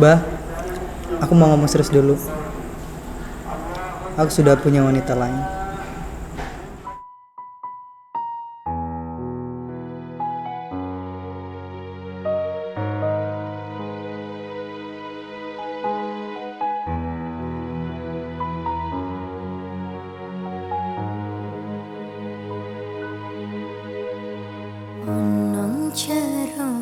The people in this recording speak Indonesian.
Bah, aku mau ngomong serius dulu. Aku sudah punya wanita lain. Ati